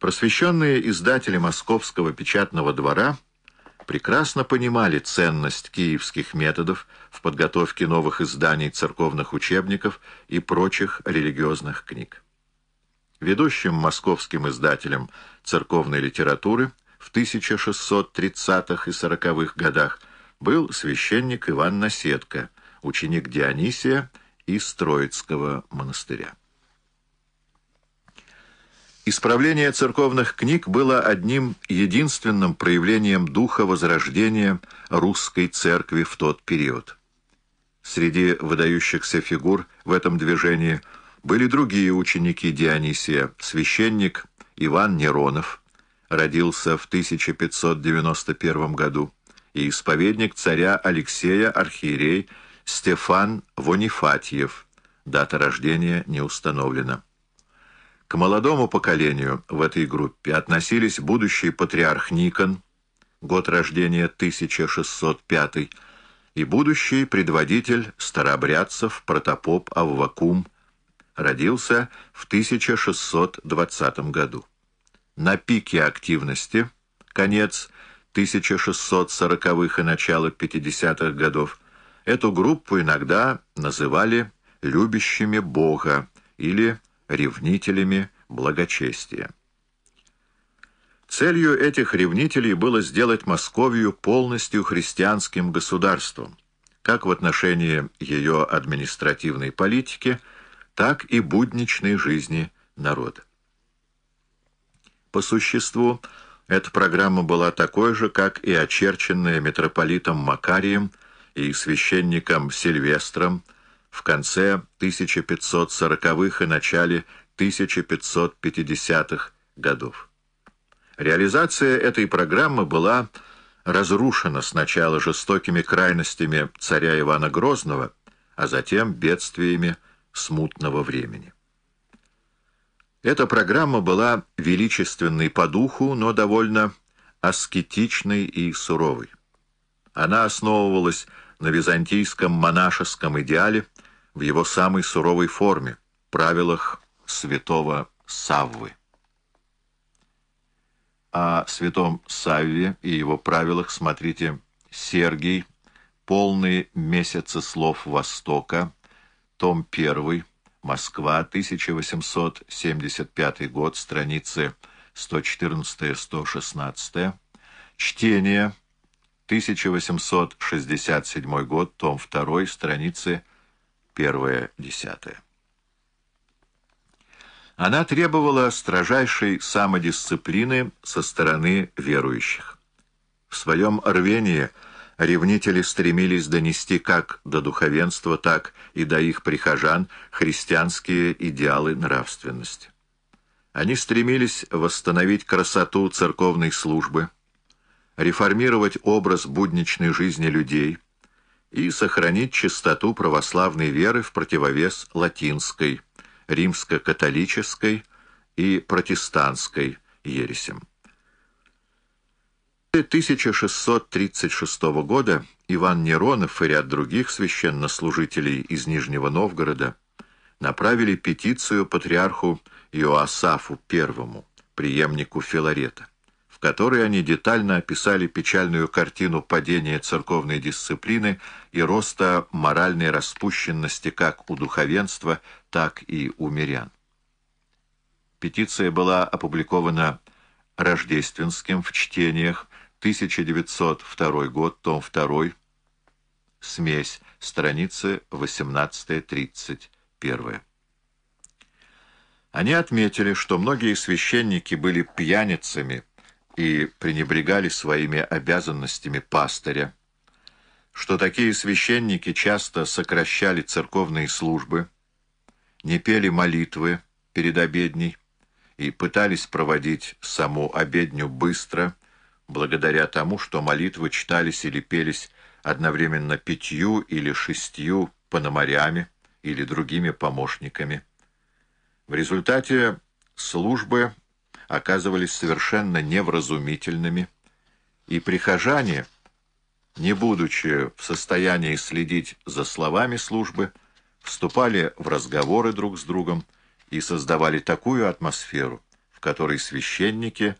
Просвещенные издатели Московского печатного двора прекрасно понимали ценность киевских методов в подготовке новых изданий церковных учебников и прочих религиозных книг. Ведущим московским издателем церковной литературы в 1630-х и 40-х годах был священник Иван Наседко, ученик Дионисия из Троицкого монастыря. Исправление церковных книг было одним единственным проявлением духа возрождения русской церкви в тот период. Среди выдающихся фигур в этом движении были другие ученики Дионисия, священник Иван Неронов, родился в 1591 году, и исповедник царя Алексея архиерей Стефан Вонифатьев, дата рождения не установлена. К молодому поколению в этой группе относились будущий патриарх Никон, год рождения 1605, и будущий предводитель старообрядцев протопоп Аввакум, родился в 1620 году. На пике активности, конец 1640-х и начало 50-х годов, эту группу иногда называли «любящими Бога» или ревнителями благочестия. Целью этих ревнителей было сделать Московию полностью христианским государством, как в отношении ее административной политики, так и будничной жизни народа. По существу, эта программа была такой же, как и очерченная митрополитом Макарием и священником Сильвестром в конце 1540-х и начале 1550-х годов. Реализация этой программы была разрушена сначала жестокими крайностями царя Ивана Грозного, а затем бедствиями смутного времени. Эта программа была величественной по духу, но довольно аскетичной и суровой. Она основывалась на византийском монашеском идеале в его самой суровой форме, правилах святого Саввы. О святом Савве и его правилах смотрите Сергий, полные месяцы слов Востока, том 1, Москва, 1875 год, страницы 114-116, чтение, 1867 год, том 2, страницы 1-10. Она требовала строжайшей самодисциплины со стороны верующих. В своем рвении ревнители стремились донести как до духовенства, так и до их прихожан христианские идеалы нравственности. Они стремились восстановить красоту церковной службы, реформировать образ будничной жизни людей и сохранить чистоту православной веры в противовес латинской, римско-католической и протестантской ересям. В 1636 года Иван Неронов и ряд других священнослужителей из Нижнего Новгорода направили петицию патриарху Иоасафу I, преемнику Филарета которой они детально описали печальную картину падения церковной дисциплины и роста моральной распущенности как у духовенства, так и у мирян. Петиция была опубликована Рождественским в чтениях 1902 год, том 2, смесь, страницы 18-31. Они отметили, что многие священники были пьяницами, и пренебрегали своими обязанностями пастыря, что такие священники часто сокращали церковные службы, не пели молитвы перед обедней и пытались проводить саму обедню быстро, благодаря тому, что молитвы читались или пелись одновременно пятью или шестью пономарями или другими помощниками. В результате службы оказывались совершенно невразумительными, и прихожане, не будучи в состоянии следить за словами службы, вступали в разговоры друг с другом и создавали такую атмосферу, в которой священники